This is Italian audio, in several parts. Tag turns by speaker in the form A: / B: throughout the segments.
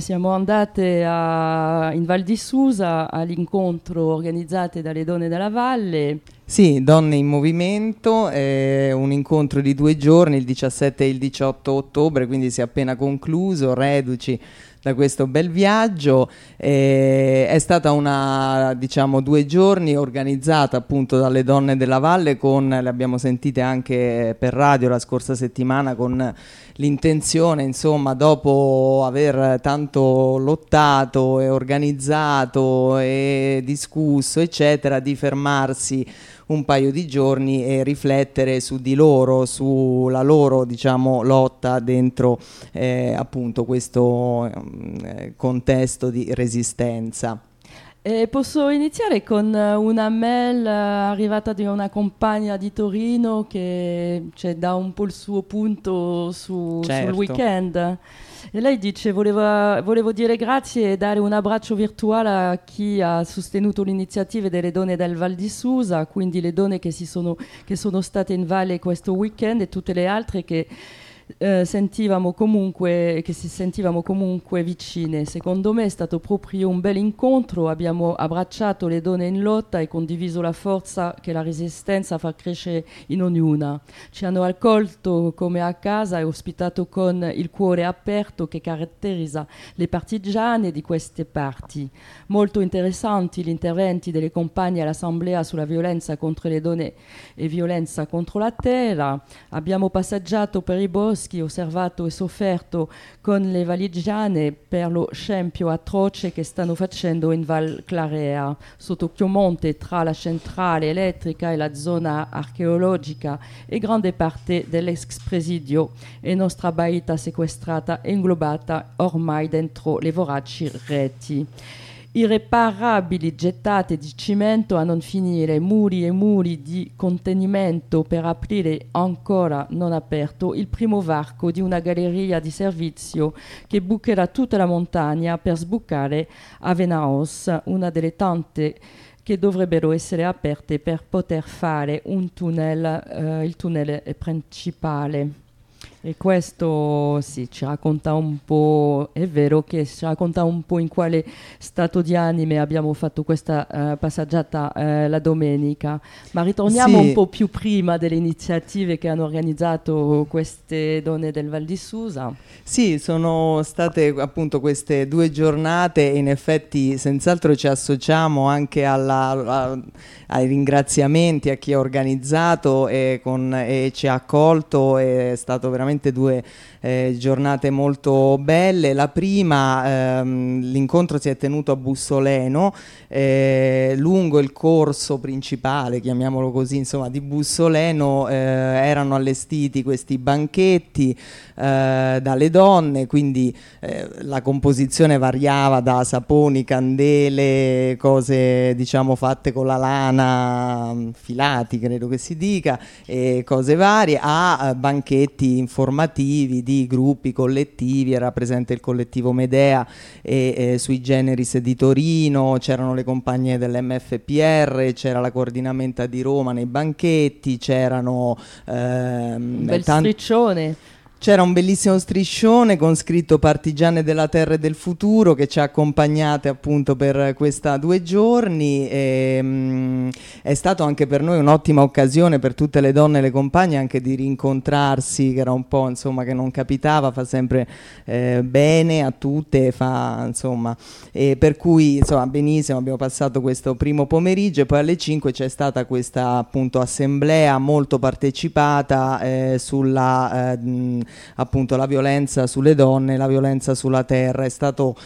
A: Siamo andate a, in Val di Susa all'incontro organizzato dalle donne della valle.
B: Sì, Donne in Movimento, è un incontro di due giorni, il 17 e il 18 ottobre, quindi si è appena concluso, reduci da questo bel viaggio. Eh, è stata una, diciamo, due giorni organizzata appunto dalle donne della Valle con, le abbiamo sentite anche per radio la scorsa settimana, con l'intenzione, insomma, dopo aver tanto lottato e organizzato e discusso, eccetera, di fermarsi un paio di giorni e riflettere su di loro, sulla loro diciamo, lotta dentro eh, appunto questo eh, contesto di resistenza.
A: Eh, posso iniziare con una mail arrivata da una compagna di Torino che cioè, dà un po' il suo punto su, certo. sul weekend. E lei dice voleva, volevo dire grazie e dare un abbraccio virtuale a chi ha sostenuto l'iniziativa delle donne del Val di Susa, quindi le donne che, sono, che sono state in valle questo weekend e tutte le altre che eh, sentivamo comunque, che si sentivamo comunque vicine. Secondo me è stato proprio un bel incontro, abbiamo abbracciato le donne in lotta e condiviso la forza che la resistenza fa crescere in ognuna. Ci hanno accolto come a casa e ospitato con il cuore aperto che caratterizza le partigiane di queste parti. Molto interessanti gli interventi delle compagne all'assemblea sulla violenza contro le donne e violenza contro la terra. Abbiamo passeggiato per i boschi boschi osservato e sofferto con le valigiane per lo scempio atroce che stanno facendo in Val Clarea, sotto Chiomonte, tra la centrale elettrica e la zona archeologica e grande parte dell'ex presidio e nostra baita sequestrata e inglobata ormai dentro le voraci reti irreparabili gettate di cemento a non finire, muri e muri di contenimento per aprire ancora non aperto il primo varco di una galleria di servizio che bucherà tutta la montagna per sbucare a Venaos, una delle tante che dovrebbero essere aperte per poter fare un tunnel, eh, il tunnel principale. E questo sì, ci racconta un po', è vero che ci racconta un po' in quale stato di anime abbiamo fatto questa uh, passeggiata uh, la domenica, ma ritorniamo sì. un po' più prima delle iniziative che hanno organizzato queste donne del Val di Susa.
B: Sì, sono state appunto queste due giornate e in effetti senz'altro ci associamo anche alla, a, ai ringraziamenti a chi ha organizzato e, con, e ci ha accolto, è stato veramente veramente due eh, giornate molto belle. La prima, ehm, l'incontro si è tenuto a Bussoleno, eh, lungo il corso principale, chiamiamolo così, insomma, di Bussoleno eh, erano allestiti questi banchetti eh, dalle donne, quindi eh, la composizione variava da saponi, candele, cose diciamo fatte con la lana, filati credo che si dica, e cose varie, a eh, banchetti informativi di gruppi collettivi, era presente il collettivo Medea e eh, sui generis di Torino, c'erano le compagne dell'MFPR, c'era la coordinamenta di Roma nei banchetti, c'erano...
A: Ehm, bel tanti... striscione
B: c'era un bellissimo striscione con scritto Partigiane della Terra e del Futuro che ci ha accompagnate appunto per questa due giorni. E, mh, mm, è stato anche per noi un'ottima occasione per tutte le donne e le compagne anche di rincontrarsi che era un po' insomma che non capitava fa sempre eh, bene a tutte fa insomma. E per cui insomma benissimo abbiamo passato questo primo pomeriggio e poi alle 5 c'è stata questa appunto assemblea molto partecipata eh, sulla eh, appunto la violenza sulle donne, la violenza sulla terra, è stato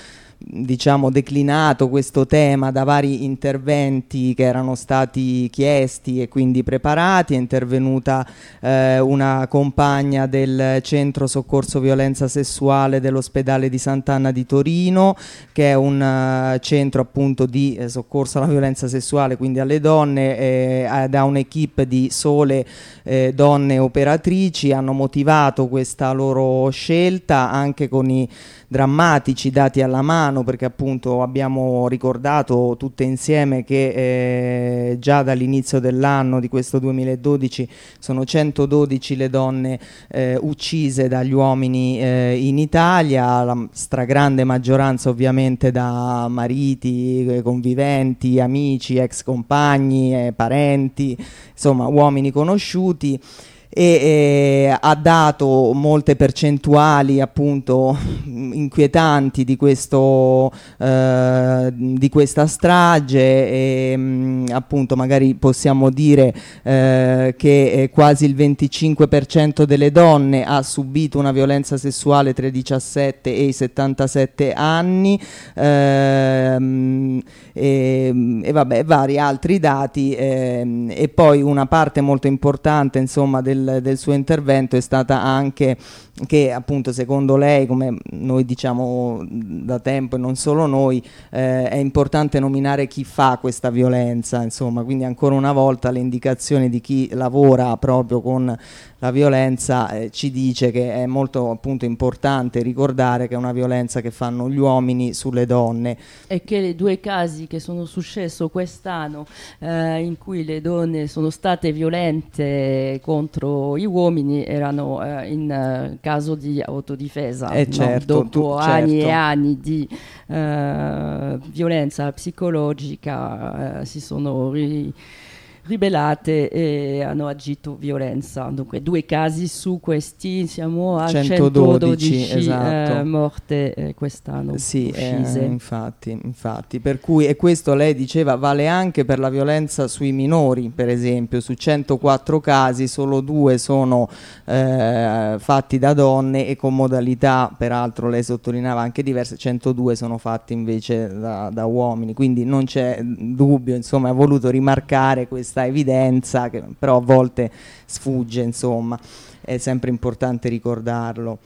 B: diciamo, declinato questo tema da vari interventi che erano stati chiesti e quindi preparati. È intervenuta eh, una compagna del Centro Soccorso Violenza Sessuale dell'ospedale di Sant'Anna di Torino, che è un uh, centro appunto di eh, soccorso alla violenza sessuale, quindi alle donne, eh, da un'equipe di sole eh, donne operatrici. Hanno motivato questa loro scelta anche con i drammatici dati alla mano perché appunto abbiamo ricordato tutte insieme che eh, già dall'inizio dell'anno di questo 2012 sono 112 le donne eh, uccise dagli uomini eh, in Italia, la stragrande maggioranza ovviamente da mariti, eh, conviventi, amici, ex compagni, eh, parenti, insomma uomini conosciuti e eh, ha dato molte percentuali appunto inquietanti di, questo, eh, di questa strage e mh, mm, appunto magari possiamo dire eh, che eh, quasi il 25% delle donne ha subito una violenza sessuale tra i 17 e i 77 anni ehm, e, e vabbè vari altri dati ehm, e poi una parte molto importante insomma del del, suo intervento è stata anche che appunto secondo lei, come noi diciamo da tempo e non solo noi, eh, è importante nominare chi fa questa violenza, insomma, quindi ancora una volta le indicazioni di chi lavora proprio con la violenza eh, ci dice che è molto appunto importante ricordare che è una violenza che fanno gli uomini sulle donne.
A: E che i due casi che sono successi quest'anno eh, in cui le donne sono state violente contro gli uomini erano eh, in eh, caso di autodifesa,
B: eh certo,
A: dopo
B: tu,
A: anni
B: certo.
A: e anni di uh, violenza psicologica uh, si sono ri- ribellate e hanno agito violenza. Dunque due casi su questi, siamo a 112, 112 esatto. eh, morte eh, quest'anno.
B: Sì, eh, infatti, infatti. Per cui, e questo lei diceva, vale anche per la violenza sui minori, per esempio, su 104 casi solo due sono eh, fatti da donne e con modalità, peraltro lei sottolineava anche diverse, 102 sono fatti invece da, da uomini, quindi non c'è dubbio, insomma, ha voluto rimarcare questo questa evidenza che però a volte sfugge, insomma, è sempre importante ricordarlo.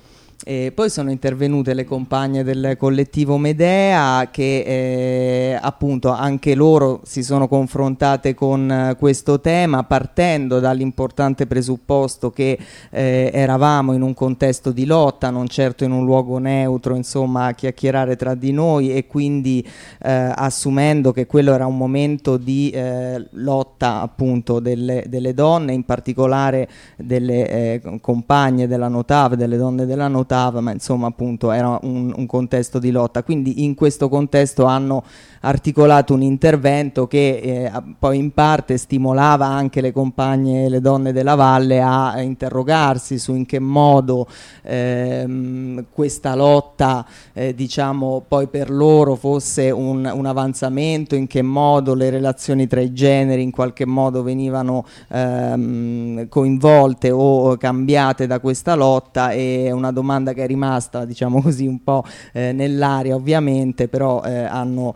B: E poi sono intervenute le compagne del collettivo Medea che eh, appunto anche loro si sono confrontate con eh, questo tema partendo dall'importante presupposto che eh, eravamo in un contesto di lotta, non certo in un luogo neutro, insomma, a chiacchierare tra di noi e quindi eh, assumendo che quello era un momento di eh, lotta appunto delle, delle, donne, in particolare delle compagne della Notav, delle donne della Notav votava, ma insomma appunto era un, un contesto di lotta. Quindi in questo contesto hanno articolato un intervento che eh, poi in parte stimolava anche le compagne e le donne della valle a interrogarsi su in che modo ehm, questa lotta eh, diciamo poi per loro fosse un, un, avanzamento, in che modo le relazioni tra i generi in qualche modo venivano ehm, coinvolte o cambiate da questa lotta e una domanda che è rimasta diciamo così un po' eh, nell'aria ovviamente però eh, hanno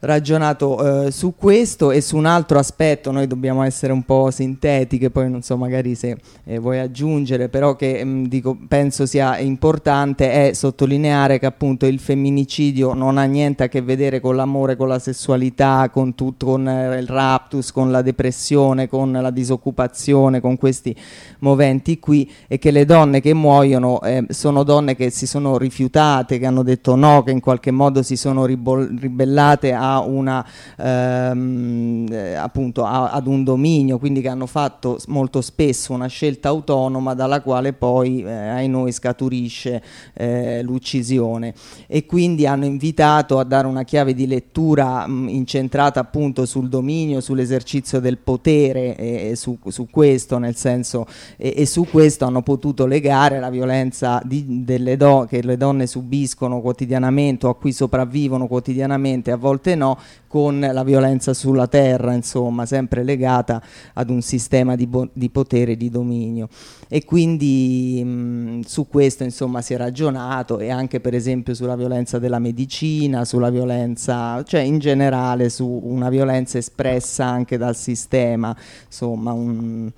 B: ragionato eh, su questo e su un altro aspetto. Noi dobbiamo essere un po' sintetiche poi non so magari se eh, vuoi aggiungere però che mh, mm, dico, penso sia importante è sottolineare che appunto il femminicidio non ha niente a che vedere con l'amore con la sessualità con tutto con eh, il raptus con la depressione con la disoccupazione con questi moventi qui e che le donne che muoiono eh, sono donne che si sono rifiutate che hanno detto no che in qualche modo si sono ribellate a una, ehm, eh, appunto a, ad un dominio, quindi che hanno fatto molto spesso una scelta autonoma dalla quale poi eh, ai noi scaturisce eh, l'uccisione. E quindi hanno invitato a dare una chiave di lettura mh, incentrata appunto sul dominio, sull'esercizio del potere e, e su, su, questo nel senso e, e, su questo hanno potuto legare la violenza di, delle do, che le donne subiscono quotidianamente o a cui sopravvivono quotidianamente a volte no, con la violenza sulla terra, insomma, sempre legata ad un sistema di, di potere e di dominio. E quindi mh, su questo insomma si è ragionato e anche per esempio sulla violenza della medicina, sulla violenza, cioè in generale su una violenza espressa anche dal sistema, insomma un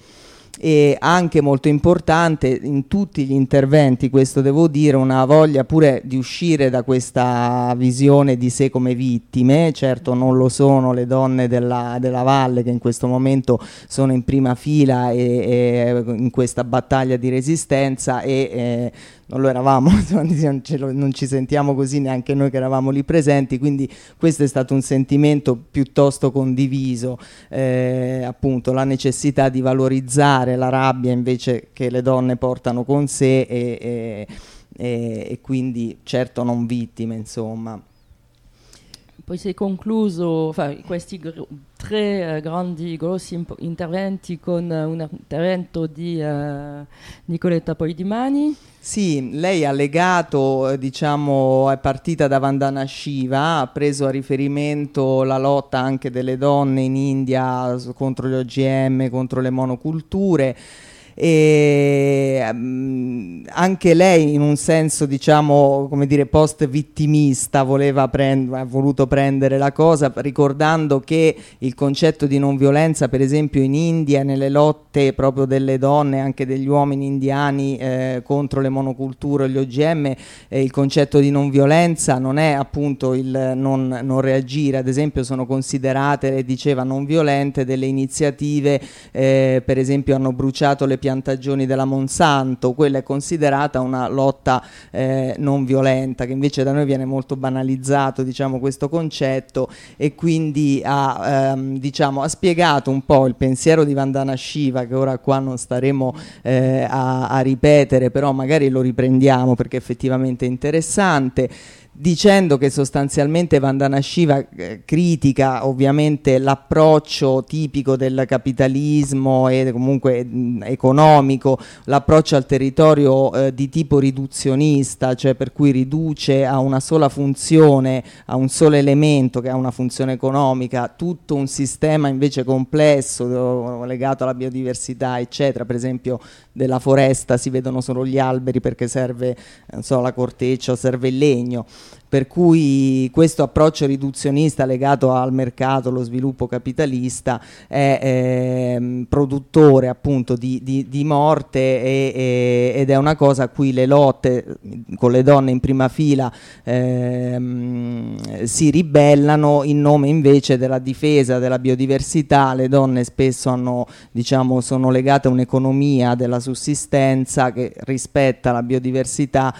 B: e anche molto importante in tutti gli interventi, questo devo dire, una voglia pure di uscire da questa visione di sé come vittime, certo non lo sono le donne della, della valle che in questo momento sono in prima fila e, e in questa battaglia di resistenza e eh, non lo eravamo, non ci sentiamo così neanche noi che eravamo lì presenti, quindi questo è stato un sentimento piuttosto condiviso, eh, appunto la necessità di valorizzare la rabbia invece che le donne portano con sé e, e, e, e quindi certo non vittime, insomma.
A: Poi si è concluso questi gr- tre uh, grandi, grossi interventi con uh, un intervento di uh, Nicoletta Poidimani.
B: Sì, lei ha legato, diciamo, è partita da Vandana Shiva, ha preso a riferimento la lotta anche delle donne in India contro gli OGM, contro le monoculture e um, anche lei in un senso diciamo come dire post vittimista voleva prend- ha voluto prendere la cosa ricordando che il concetto di non violenza per esempio in India nelle lotte proprio delle donne anche degli uomini indiani eh, contro le monoculture e gli OGM eh, il concetto di non violenza non è appunto il non, non reagire. Ad esempio sono considerate diceva non violente delle iniziative eh, per esempio hanno bruciato le piantagioni della Monsanto, quella è considerata una lotta eh, non violenta, che invece da noi viene molto banalizzato diciamo, questo concetto e quindi ha, ehm, diciamo, ha, spiegato un po' il pensiero di Vandana Shiva, che ora qua non staremo eh, a, a ripetere, però magari lo riprendiamo perché effettivamente è interessante dicendo che sostanzialmente Vandana Shiva eh, critica ovviamente l'approccio tipico del capitalismo e comunque mh, economico, l'approccio al territorio eh, di tipo riduzionista, cioè per cui riduce a una sola funzione, a un solo elemento che ha una funzione economica, tutto un sistema invece complesso legato alla biodiversità, eccetera, per esempio della foresta si vedono solo gli alberi perché serve so, la corteccia serve il legno per cui questo approccio riduzionista legato al mercato, allo sviluppo capitalista è eh, produttore appunto di, di, di morte e, e, ed è una cosa a cui le lotte con le donne in prima fila eh, si ribellano in nome invece della difesa della biodiversità, le donne spesso hanno, diciamo, sono legate a un'economia della sussistenza che rispetta la biodiversità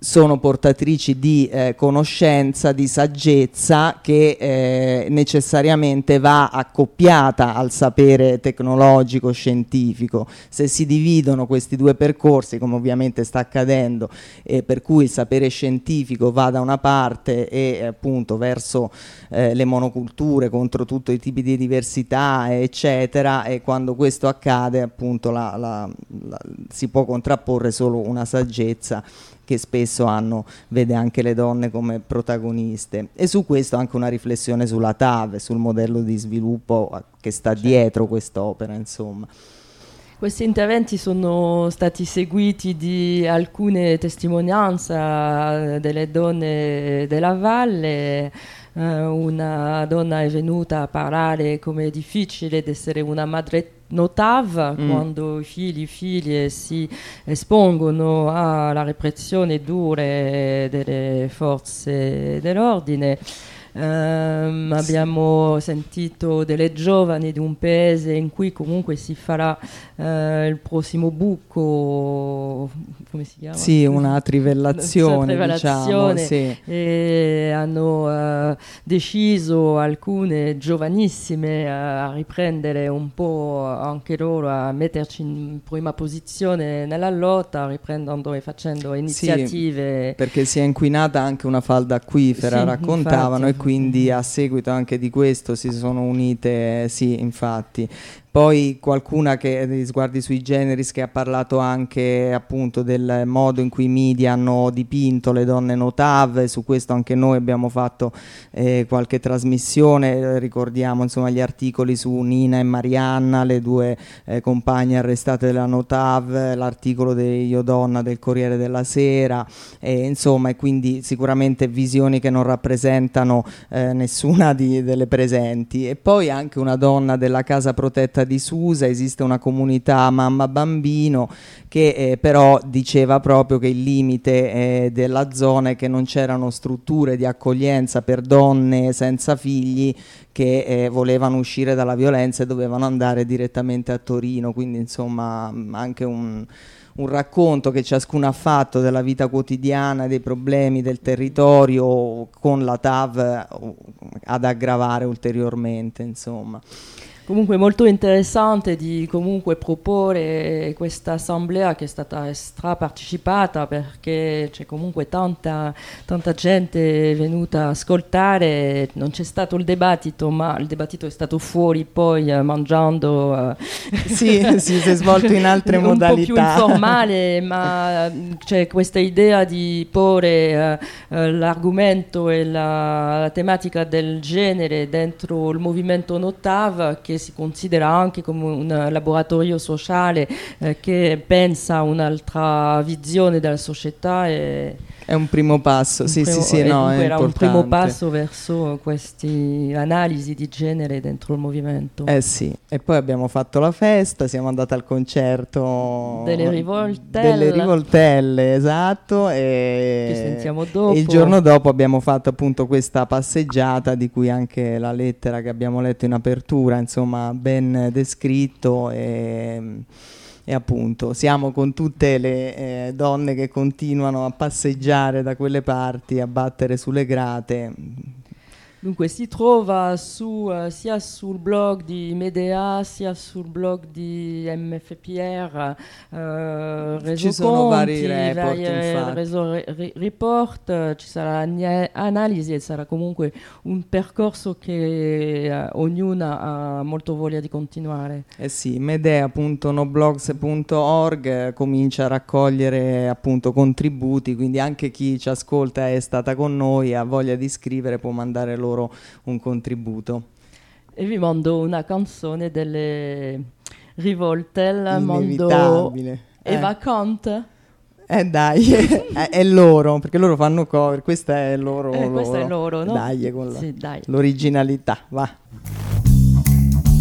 B: sono portatrici di eh, conoscenza, di saggezza che eh, necessariamente va accoppiata al sapere tecnologico, scientifico. Se si dividono questi due percorsi, come ovviamente sta accadendo, eh, per cui il sapere scientifico va da una parte e appunto verso eh, le monoculture, contro tutti i tipi di diversità, eccetera, e quando questo accade appunto la, la, la, si può contrapporre solo una saggezza che spesso hanno, vede anche le donne come protagoniste. E su questo anche una riflessione sulla TAV, sul modello di sviluppo che sta certo. dietro quest'opera, insomma.
A: Questi interventi sono stati seguiti di alcune testimonianze delle donne della valle. Uh, una donna è venuta a parlare come è difficile essere una madre notava mm. quando i figli e figlie si espongono alla repressione dura delle forze dell'ordine. Um, abbiamo sentito delle giovani di un paese in cui comunque si farà uh, il prossimo buco, come si chiama?
B: Sì, una trivellazione, trivellazione diciamo, sì.
A: e hanno uh, deciso alcune giovanissime uh, a riprendere un po' anche loro a metterci in prima posizione nella lotta, riprendendo e facendo iniziative.
B: Sì, perché si è inquinata anche una falda acquifera, sì, raccontavano, infatti quindi a seguito anche di questo si sono unite, sì, infatti. Poi qualcuna che di sguardi sui generis che ha parlato anche appunto del modo in cui i media hanno dipinto le donne notave, su questo anche noi abbiamo fatto eh, qualche trasmissione, ricordiamo insomma gli articoli su Nina e Marianna, le due eh, compagne arrestate della Notav, l'articolo di Io Donna del Corriere della Sera, e, insomma e quindi sicuramente visioni che non rappresentano eh, nessuna di, delle presenti. E poi anche una donna della casa protetta di Susa, esiste una comunità mamma-bambino che eh, però diceva proprio che il limite eh, della zona è che non c'erano strutture di accoglienza per donne senza figli che eh, volevano uscire dalla violenza e dovevano andare direttamente a Torino, quindi insomma anche un un racconto che ciascuno ha fatto della vita quotidiana, dei problemi del territorio con la TAV eh, ad aggravare ulteriormente, insomma
A: comunque molto interessante di comunque proporre questa assemblea che è stata strapartecipata perché c'è comunque tanta, tanta gente venuta a ascoltare, non c'è stato il dibattito ma il dibattito è stato fuori poi eh, mangiando.
B: Eh, sì, sì, si è svolto in altre
A: un
B: modalità.
A: Un po' più informale ma c'è questa idea di porre eh, l'argomento e la, la, tematica del genere dentro il movimento Notav che si considera anche come un laboratorio sociale eh, che pensa a un'altra visione della società. E
B: è un primo passo, sì, primo, sì, sì, no,
A: era un primo passo verso queste analisi di genere dentro il movimento.
B: Eh sì, e poi abbiamo fatto la festa, siamo andati al concerto
A: delle rivoltelle,
B: delle rivoltelle esatto, e,
A: che sentiamo dopo.
B: il giorno dopo abbiamo fatto appunto questa passeggiata di cui anche la lettera che abbiamo letto in apertura, insomma, ben descritto e e appunto siamo con tutte le eh, donne che continuano a passeggiare da quelle parti, a battere sulle grate,
A: Dunque si trova su, uh, sia sul blog di Medea sia sul blog di MFPR uh,
B: eh, Ci sono vari report, vari
A: reso, re, report ci sarà l'analisi e sarà comunque un percorso che uh, ognuna ha molto voglia di continuare.
B: Eh sì, medea.noblogs.org comincia a raccogliere appunto contributi, quindi anche chi ci ascolta è stata con noi, ha voglia di scrivere può mandare loro loro un contributo.
A: E vi mando una canzone delle Rivoltel, mando Eva eh. Conte.
B: Eh dai, è, è, loro, perché loro fanno cover, questa è loro.
A: Eh, questa è loro, no?
B: Dai, con la, sì, dai. l'originalità, va.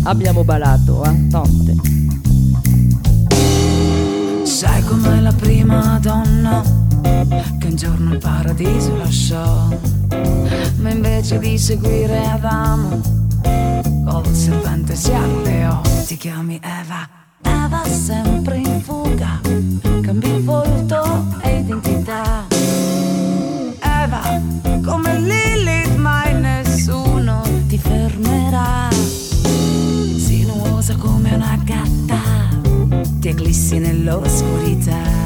A: Abbiamo balato, eh, tante.
C: Sai com'è la prima donna che un giorno il paradiso lasciò? ma invece di seguire Adamo, col serpente si alleò. Ti chiami Eva, Eva sempre in fuga, cambi volto e identità. Eva, come Lilith, mai nessuno ti fermerà. Sinuosa come una gatta, ti eclissi nell'oscurità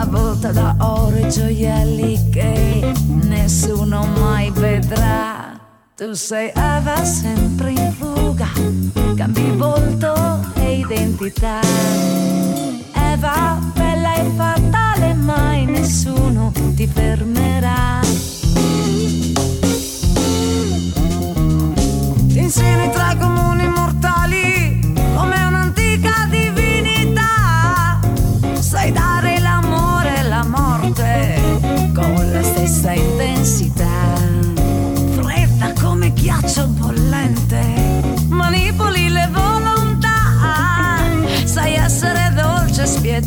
C: avvolta da oro e gioielli che nessuno mai vedrà. Tu sei Eva sempre in fuga, cambi volto e identità. Eva bella e fatale, mai nessuno ti fermerà.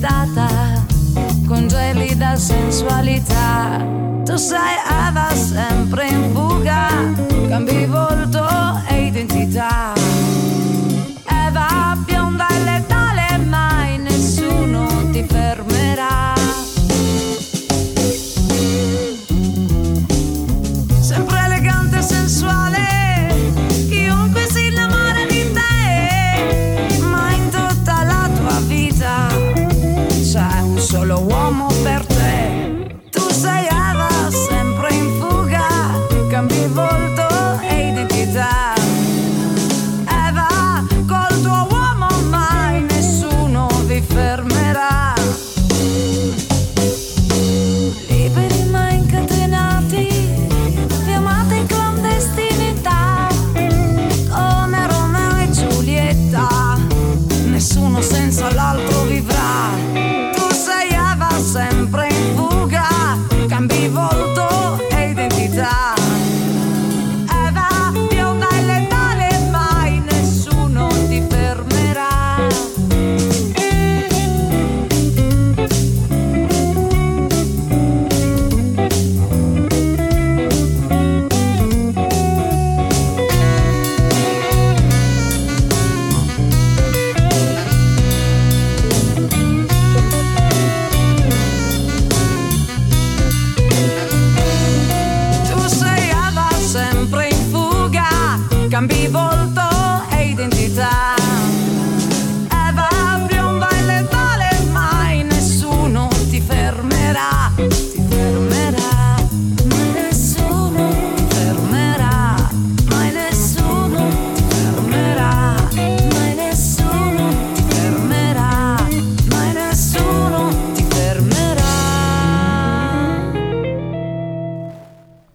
C: Spietata, con gelida sensualità. Tu sei Eva sempre in fuga, cambi volto